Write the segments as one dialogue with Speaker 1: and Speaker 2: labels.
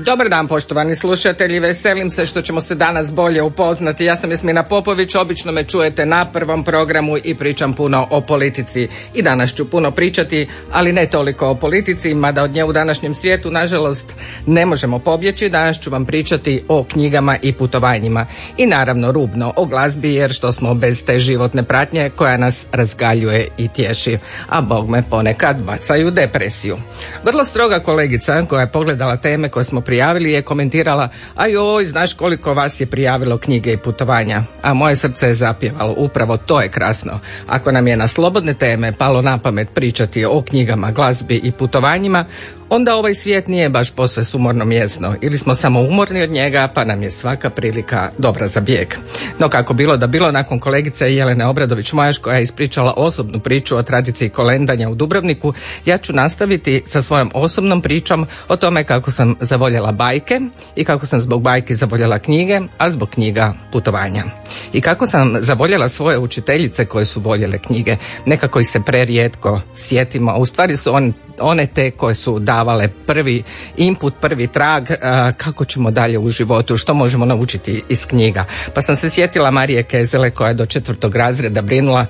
Speaker 1: Dobar dan poštovani slušatelji, veselim se što ćemo se danas bolje upoznati. Ja sam Jasmina Popović, obično me čujete na prvom programu i pričam puno o politici. I danas ću puno pričati, ali ne toliko o politici, mada od nje u današnjem svijetu, nažalost, ne možemo pobjeći. Danas ću vam pričati o knjigama i putovanjima. I naravno rubno o glazbi, jer što smo bez te životne pratnje koja nas razgaljuje i tješi. A bog me ponekad bacaju depresiju. Vrlo stroga kolegica koja je pogledala teme koje smo prijavili je komentirala a joj, znaš koliko vas je prijavilo knjige i putovanja. A moje srce je zapjevalo, upravo to je krasno. Ako nam je na slobodne teme palo na pamet pričati o knjigama, glazbi i putovanjima, onda ovaj svijet nije baš posve sumorno mjesno ili smo samo umorni od njega pa nam je svaka prilika dobra za bijeg. No kako bilo da bilo nakon kolegice Jelene Obradović Mojaš koja je ispričala osobnu priču o tradiciji kolendanja u Dubrovniku, ja ću nastaviti sa svojom osobnom pričom o tome kako sam zavoljela bajke i kako sam zbog bajke zavoljela knjige, a zbog knjiga putovanja. I kako sam zavoljela svoje učiteljice koje su voljele knjige. Nekako ih se prerijetko sjetimo, a u stvari su on, one te koje su davale prvi input, prvi trag kako ćemo dalje u životu, što možemo naučiti iz knjiga. Pa sam se sjetila Marije Kezele koja je do četvrtog razreda brinula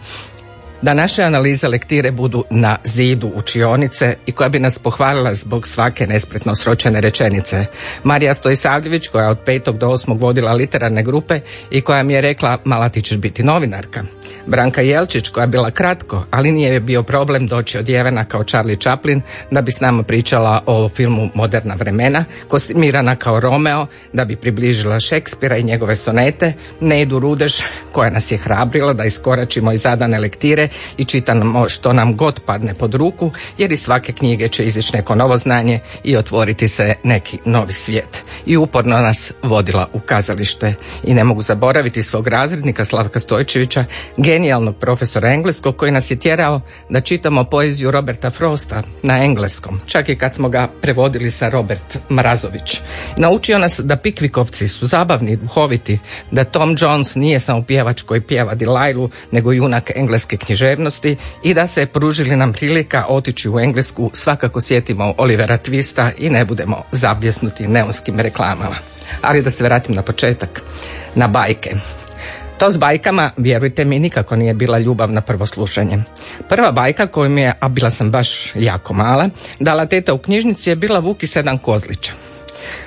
Speaker 1: da naše analize lektire budu na zidu učionice i koja bi nas pohvalila zbog svake nespretno sročene rečenice. Marija Stojsavljević koja od petog do osmog vodila literarne grupe i koja mi je rekla mala ti ćeš biti novinarka. Branka Jelčić koja je bila kratko, ali nije bio problem doći od Jevena kao Charlie Chaplin da bi s nama pričala o filmu Moderna vremena, kostimirana kao Romeo da bi približila Šekspira i njegove sonete, Nedu Rudeš koja nas je hrabrila da iskoračimo iz zadane lektire i čitamo što nam god padne pod ruku, jer iz svake knjige će izići neko novo znanje i otvoriti se neki novi svijet. I uporno nas vodila u kazalište. I ne mogu zaboraviti svog razrednika Slavka Stojčevića, genijalnog profesora engleskog koji nas je tjerao da čitamo poeziju Roberta Frosta na engleskom, čak i kad smo ga prevodili sa Robert Mrazović. Naučio nas da Pikvikovci su zabavni, duhoviti, da Tom Jones nije samo pjevač koji pjeva Dilajlu, nego junak engleske književnosti i da se pružili nam prilika otići u Englesku, svakako sjetimo Olivera Twista i ne budemo zabljesnuti neonskim reklamama. Ali da se vratim na početak, na bajke. To s bajkama, vjerujte mi, nikako nije bila ljubav na prvo slušanje. Prva bajka koju mi je, a bila sam baš jako mala, dala teta u knjižnici je bila Vuki sedam kozlića.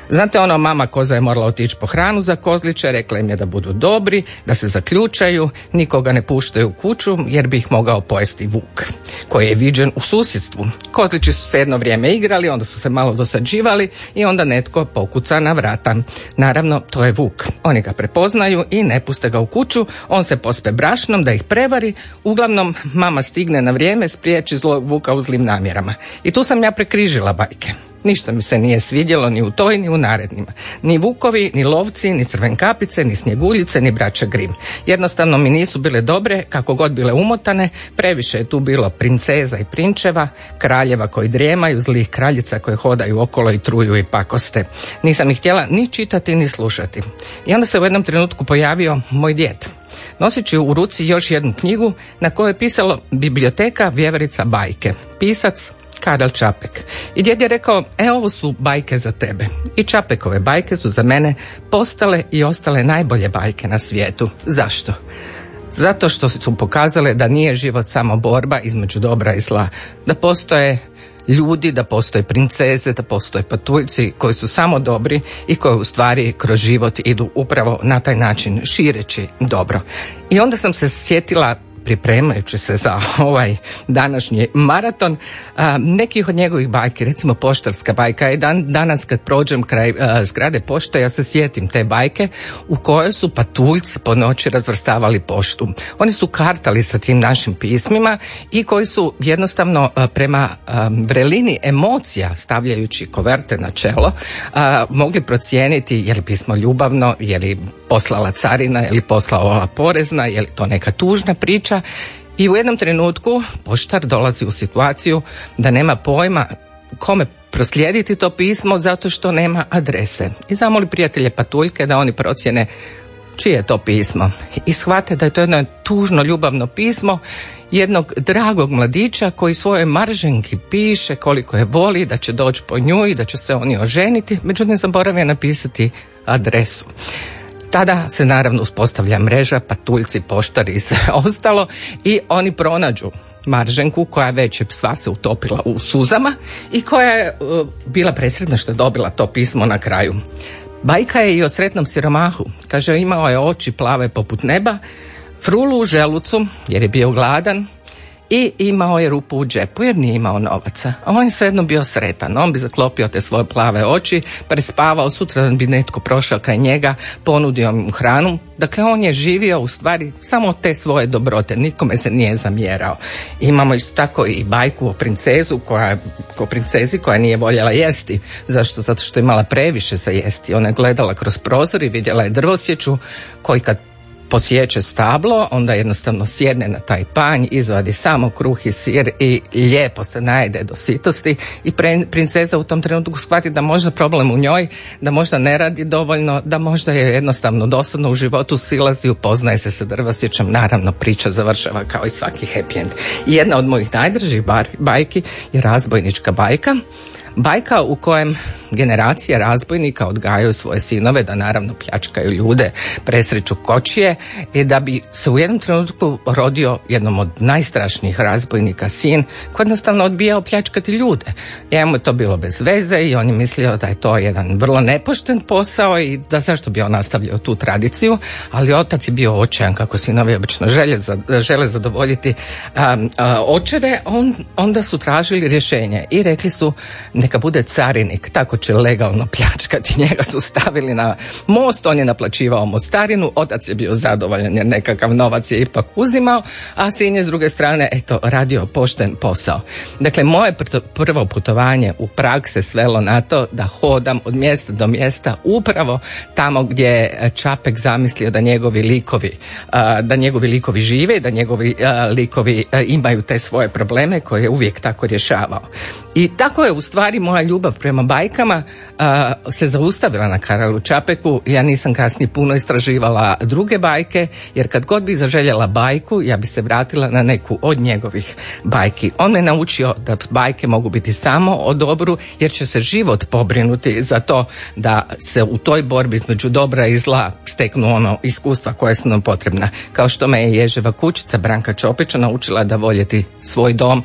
Speaker 1: Znate ono, mama koza je morala otići po hranu za kozliće, rekla im je da budu dobri, da se zaključaju, nikoga ne puštaju u kuću jer bi ih mogao pojesti vuk, koji je viđen u susjedstvu. Kozlići su se jedno vrijeme igrali, onda su se malo dosađivali i onda netko pokuca na vrata. Naravno, to je vuk. Oni ga prepoznaju i ne puste ga u kuću, on se pospe brašnom da ih prevari, uglavnom mama stigne na vrijeme, spriječi zlog vuka u zlim namjerama. I tu sam ja prekrižila bajke. Ništa mi se nije svidjelo ni u toj ni u narednima. Ni vukovi, ni lovci, ni crvenkapice, ni snjeguljice, ni braća Grim. Jednostavno mi nisu bile dobre, kako god bile umotane, previše je tu bilo princeza i prinčeva, kraljeva koji drijemaju, zlih kraljica koje hodaju okolo i truju i pakoste. Nisam ih htjela ni čitati ni slušati. I onda se u jednom trenutku pojavio moj djed. Noseći u ruci još jednu knjigu na kojoj je pisalo Biblioteka vjeverica bajke. Pisac Karel Čapek. I djed je rekao, e ovo su bajke za tebe. I Čapekove bajke su za mene postale i ostale najbolje bajke na svijetu. Zašto? Zato što su pokazale da nije život samo borba između dobra i zla. Da postoje ljudi, da postoje princeze, da postoje patuljci koji su samo dobri i koji u stvari kroz život idu upravo na taj način šireći dobro. I onda sam se sjetila pripremajući se za ovaj današnji maraton nekih od njegovih bajki, recimo poštarska bajka i dan, danas kad prođem kraj zgrade pošte ja se sjetim te bajke u kojoj su patuljci po noći razvrstavali poštu. Oni su kartali sa tim našim pismima i koji su jednostavno prema vrelini emocija stavljajući koverte na čelo mogli procijeniti je li pismo ljubavno, je li poslala carina, je li poslala porezna, je li to neka tužna priča i u jednom trenutku poštar dolazi u situaciju da nema pojma kome proslijediti to pismo zato što nema adrese. I zamoli prijatelje patuljke da oni procjene čije je to pismo i shvate da je to jedno tužno ljubavno pismo jednog dragog mladića koji svojoj marženki piše koliko je voli, da će doći po nju i da će se oni oženiti, međutim zaboravio napisati adresu. Tada se naravno uspostavlja mreža, patuljci, poštari i sve ostalo i oni pronađu Marženku koja je već sva se utopila u suzama i koja je uh, bila presretna što je dobila to pismo na kraju. Bajka je i o sretnom siromahu. Kaže, imao je oči plave poput neba, frulu u želucu jer je bio gladan i imao je rupu u džepu jer nije imao novaca. A on je svejedno bio sretan. On bi zaklopio te svoje plave oči, prespavao, sutra bi netko prošao kraj njega, ponudio mu hranu. Dakle, on je živio u stvari samo te svoje dobrote, nikome se nije zamjerao. Imamo isto tako i bajku o princezu koja, o princezi koja nije voljela jesti. Zašto? Zato što je imala previše za jesti. Ona je gledala kroz prozor i vidjela je drvosjeću koji kad posjeće stablo, onda jednostavno sjedne na taj panj, izvadi samo kruh i sir i lijepo se najede do sitosti. I princeza u tom trenutku shvati da možda problem u njoj, da možda ne radi dovoljno, da možda je jednostavno dosadno u životu silazi, upoznaje se sa drvosjećem, naravno priča završava kao i svaki happy end. jedna od mojih najdržih bajki je razbojnička bajka Bajka u kojem generacije razbojnika odgajaju svoje sinove da naravno pljačkaju ljude, presreću kočije i da bi se u jednom trenutku rodio jednom od najstrašnijih razbojnika sin koji jednostavno odbijao pljačkati ljude. Njemu je to bilo bez veze i on je mislio da je to jedan vrlo nepošten posao i da zašto bi on nastavljao tu tradiciju, ali otac je bio očajan kako sinovi obično žele, žele zadovoljiti očeve, on, onda su tražili rješenje i rekli su neka bude carinik, tako će legalno pljačkati. Njega su stavili na most, on je naplaćivao mostarinu, otac je bio zadovoljan jer nekakav novac je ipak uzimao, a sin je s druge strane, eto, radio pošten posao. Dakle, moje prvo putovanje u Prag se svelo na to da hodam od mjesta do mjesta upravo tamo gdje je Čapek zamislio da njegovi likovi, da njegovi likovi žive, da njegovi likovi imaju te svoje probleme koje je uvijek tako rješavao. I tako je u stvari moja ljubav prema bajkama se zaustavila na Karalu Čapeku. Ja nisam kasnije puno istraživala druge bajke, jer kad god bi zaželjela bajku, ja bi se vratila na neku od njegovih bajki. On me naučio da bajke mogu biti samo o dobru, jer će se život pobrinuti za to da se u toj borbi između dobra i zla steknu ono iskustva koje su nam potrebna. Kao što me je Ježeva kućica Branka Čopića naučila da voljeti svoj dom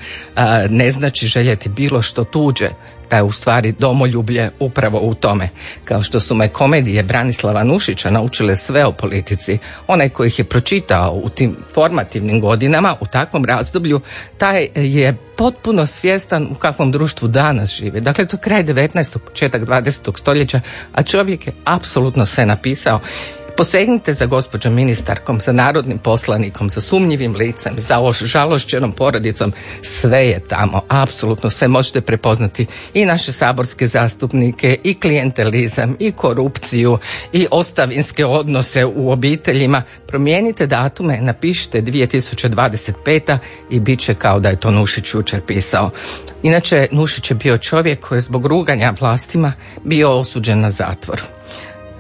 Speaker 1: ne znači željeti bilo što tuđe, da je u stvari domoljublje upravo u tome. Kao što su me komedije Branislava Nušića naučile sve o politici, onaj koji ih je pročitao u tim formativnim godinama, u takvom razdoblju, taj je potpuno svjestan u kakvom društvu danas žive. Dakle, to je kraj 19. početak 20. stoljeća, a čovjek je apsolutno sve napisao Posegnite za gospođom ministarkom, za narodnim poslanikom, za sumnjivim licem, za žalošćenom porodicom. Sve je tamo, apsolutno sve možete prepoznati i naše saborske zastupnike, i klijentelizam, i korupciju, i ostavinske odnose u obiteljima. Promijenite datume, napišite 2025. i bit će kao da je to Nušić jučer pisao. Inače, Nušić je bio čovjek koji je zbog ruganja vlastima bio osuđen na zatvor.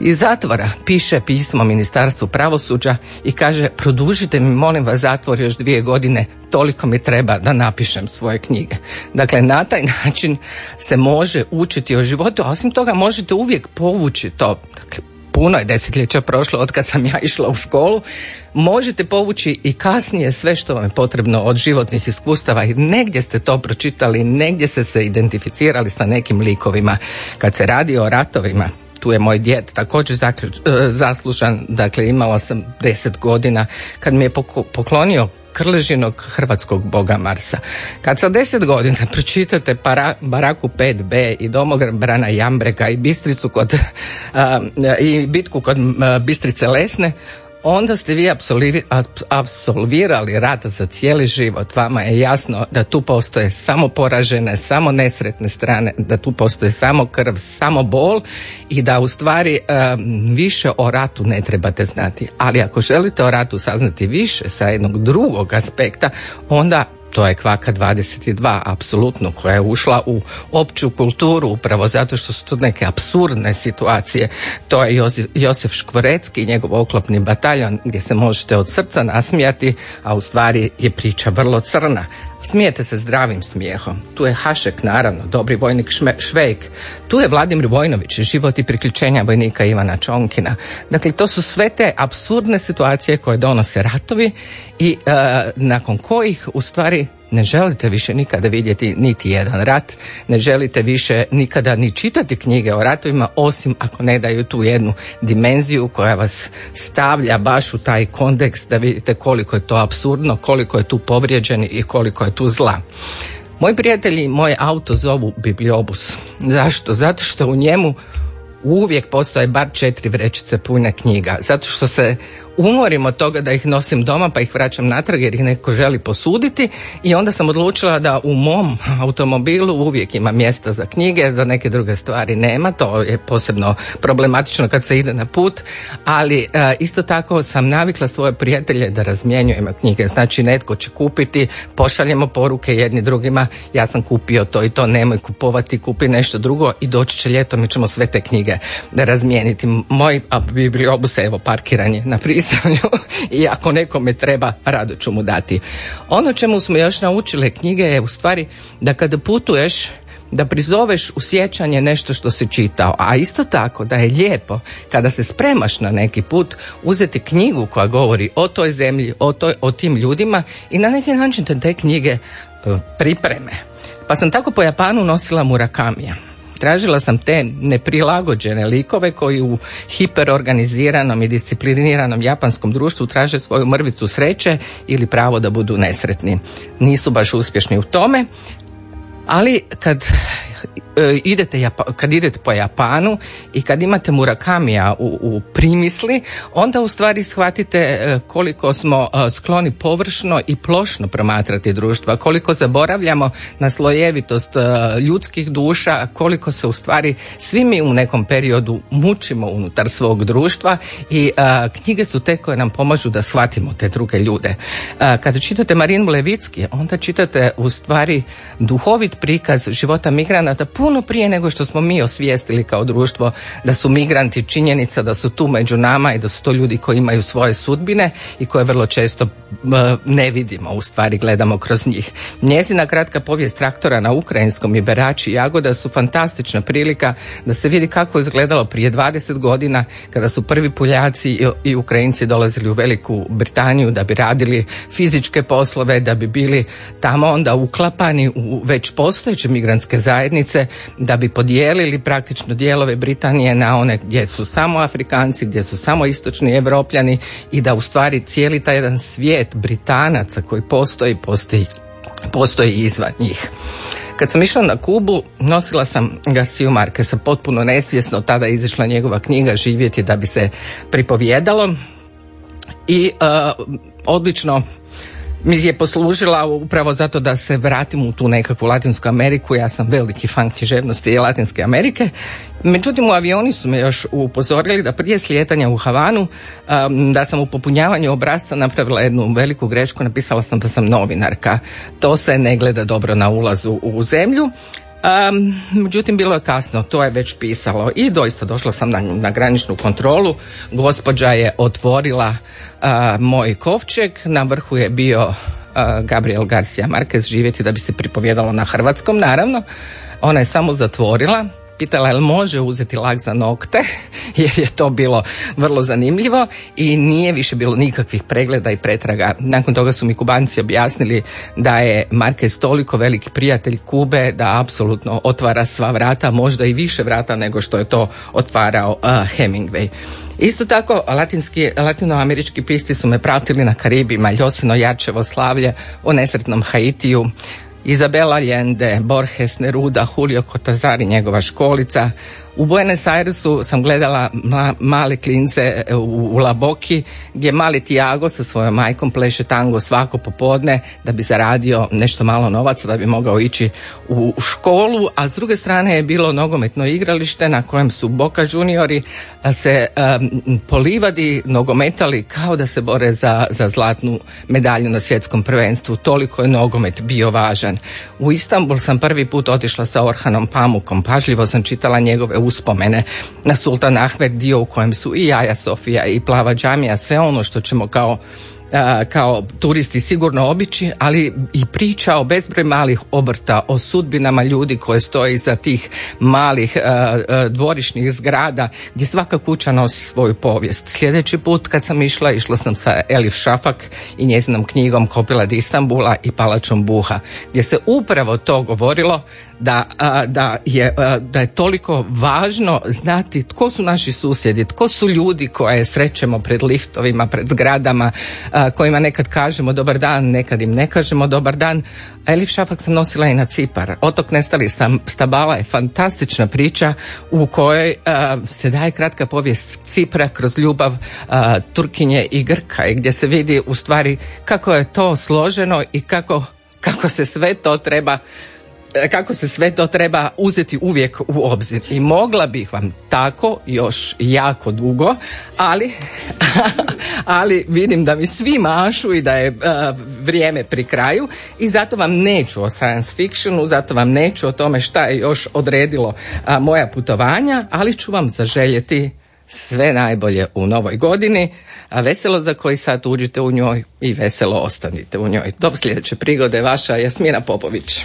Speaker 1: Iz zatvora piše pismo Ministarstvu pravosuđa i kaže produžite mi molim vas zatvor još dvije godine, toliko mi treba da napišem svoje knjige. Dakle, na taj način se može učiti o životu, a osim toga možete uvijek povući to. Dakle, puno je desetljeća prošlo od kad sam ja išla u školu, možete povući i kasnije sve što vam je potrebno od životnih iskustava i negdje ste to pročitali, negdje ste se identificirali sa nekim likovima. Kad se radi o ratovima, tu je moj djed također e, zaslužan, dakle imala sam deset godina kad mi je poklonio krležinog hrvatskog boga Marsa. Kad sa deset godina pročitate para, Baraku 5b i Brana Jambreka i Bistricu kod, i bitku kod Bistrice Lesne, onda ste vi apsolvirali rad za cijeli život. Vama je jasno da tu postoje samo poražene, samo nesretne strane, da tu postoje samo krv, samo bol i da u stvari više o ratu ne trebate znati. Ali ako želite o ratu saznati više sa jednog drugog aspekta, onda to je Kvaka 22, apsolutno, koja je ušla u opću kulturu upravo zato što su to neke absurdne situacije. To je Josef Škvorecki i njegov oklopni bataljon gdje se možete od srca nasmijati, a u stvari je priča vrlo crna. Smijete se zdravim smijehom. Tu je Hašek, naravno, dobri vojnik Švejk. Tu je Vladimir Vojnović, život i priključenja vojnika Ivana Čonkina. Dakle, to su sve te absurdne situacije koje donose ratovi i e, nakon kojih u stvari ne želite više nikada vidjeti niti jedan rat, ne želite više nikada ni čitati knjige o ratovima, osim ako ne daju tu jednu dimenziju koja vas stavlja baš u taj kontekst da vidite koliko je to absurdno, koliko je tu povrijeđeni i koliko je tu zla. Moji prijatelji moj auto zovu bibliobus. Zašto? Zato što u njemu uvijek postoje bar četiri vrećice pune knjiga. Zato što se umorim od toga da ih nosim doma pa ih vraćam natrag jer ih neko želi posuditi. I onda sam odlučila da u mom automobilu uvijek ima mjesta za knjige, za neke druge stvari nema, to je posebno problematično kad se ide na put, ali e, isto tako sam navikla svoje prijatelje da razmjenjujemo knjige, znači netko će kupiti, pošaljemo poruke jedni drugima, ja sam kupio to i to, nemoj kupovati, kupi nešto drugo i doći će ljeto, mi ćemo sve te knjige razmijeniti. Moj bibliobus evo parkiran je na pris i ako nekome treba, rado ću mu dati. Ono čemu smo još naučili knjige je u stvari da kada putuješ da prizoveš u sjećanje nešto što si čitao, a isto tako da je lijepo kada se spremaš na neki put uzeti knjigu koja govori o toj zemlji, o, toj, o tim ljudima i na neki način te knjige e, pripreme. Pa sam tako po Japanu nosila Murakamija. Tražila sam te neprilagođene likove koji u hiperorganiziranom i discipliniranom japanskom društvu traže svoju mrvicu sreće ili pravo da budu nesretni. Nisu baš uspješni u tome, ali kad E, idete, kad idete po Japanu i kad imate Murakamija u, u primisli, onda u stvari shvatite e, koliko smo e, skloni površno i plošno promatrati društva, koliko zaboravljamo na slojevitost ljudskih duša, koliko se u stvari svi mi u nekom periodu mučimo unutar svog društva i knjige su te koje nam pomažu da shvatimo te druge ljude. Kada čitate Marinu Levicki, onda čitate u stvari duhovit prikaz života migranata puno prije nego što smo mi osvijestili kao društvo da su migranti činjenica da su tu među nama i da su to ljudi koji imaju svoje sudbine i koje vrlo često ne vidimo, u stvari gledamo kroz njih. Njezina kratka povijest traktora na ukrajinskom i berači jagoda su fantastična prilika da se vidi kako je izgledalo prije 20 godina kada su prvi Puljaci i Ukrajinci dolazili u Veliku Britaniju da bi radili fizičke poslove, da bi bili tamo onda uklapani u već postojeće migrantske zajednice da bi podijelili praktično dijelove Britanije na one gdje su samo Afrikanci, gdje su samo istočni Evropljani i da u stvari cijeli taj jedan svijet Britanaca koji postoji, postoji, postoji izvan njih. Kad sam išla na Kubu, nosila sam Garciju Markesa potpuno nesvjesno, tada je izišla njegova knjiga Živjeti da bi se pripovjedalo i uh, odlično je poslužila upravo zato da se vratim u tu nekakvu Latinsku Ameriku. Ja sam veliki fan književnosti i Latinske Amerike. Međutim, u avioni su me još upozorili da prije slijetanja u Havanu um, da sam u popunjavanju obrazca napravila jednu veliku grešku. Napisala sam da sam novinarka. To se ne gleda dobro na ulazu u zemlju. Um, međutim, bilo je kasno, to je već pisalo i doista došla sam na, na graničnu kontrolu. Gospođa je otvorila uh, moj kovčeg, na vrhu je bio Gabriel Garcia Marquez živjeti da bi se pripovjedalo na hrvatskom, naravno. Ona je samo zatvorila, pitala jel može uzeti lak za nokte jer je to bilo vrlo zanimljivo i nije više bilo nikakvih pregleda i pretraga. Nakon toga su mi kubanci objasnili da je Marquez toliko veliki prijatelj Kube da apsolutno otvara sva vrata, možda i više vrata nego što je to otvarao Hemingway. Isto tako, latinski, latinoamerički pisci su me pratili na Karibima, Ljosino Jačevo slavlje, u nesretnom Haitiju, Izabela Allende, Borges, Neruda, Julio Kotazari, njegova školica, U Buenos Airesu sam gledala ma, male klince u, u Laboki gdje mali Tiago sa svojom majkom pleše tango svako popodne da bi zaradio nešto malo novaca da bi mogao ići u školu, a s druge strane je bilo nogometno igralište na kojem su Boca juniori se um, polivadi nogometali kao da se bore za, za zlatnu medalju na svjetskom prvenstvu. Toliko je nogomet bio važan. U Istanbul sam prvi put otišla sa Orhanom Pamukom. Pažljivo sam čitala njegove uspomene na Sultan Ahmed dio u kojem su i Jaja Sofija i Plava Džamija, sve ono što ćemo kao kao turisti sigurno obići, ali i priča o bezbroj malih obrta, o sudbinama ljudi koje stoje iza tih malih dvorišnih zgrada gdje svaka kuća nosi svoju povijest. Sljedeći put kad sam išla, išla sam sa Elif Šafak i njezinom knjigom Kopilad Istambula i Palačom Buha, gdje se upravo to govorilo da, da, je, da je toliko važno znati tko su naši susjedi, tko su ljudi koje srećemo pred liftovima, pred zgradama, kojima nekad kažemo dobar dan, nekad im ne kažemo dobar dan. Elif Šafak sam nosila i na Cipar. Otok nestali stabala je fantastična priča u kojoj se daje kratka povijest Cipra kroz ljubav Turkinje i Grka i gdje se vidi u stvari kako je to složeno i kako, kako se sve to treba kako se sve to treba uzeti uvijek u obzir. I mogla bih vam tako još jako dugo, ali, ali vidim da mi svi mašu i da je uh, vrijeme pri kraju i zato vam neću o science fictionu, zato vam neću o tome šta je još odredilo uh, moja putovanja, ali ću vam zaželjeti sve najbolje u novoj godini, a veselo za koji sat uđite u njoj i veselo ostanite u njoj. Do sljedeće prigode, vaša Jasmina Popović.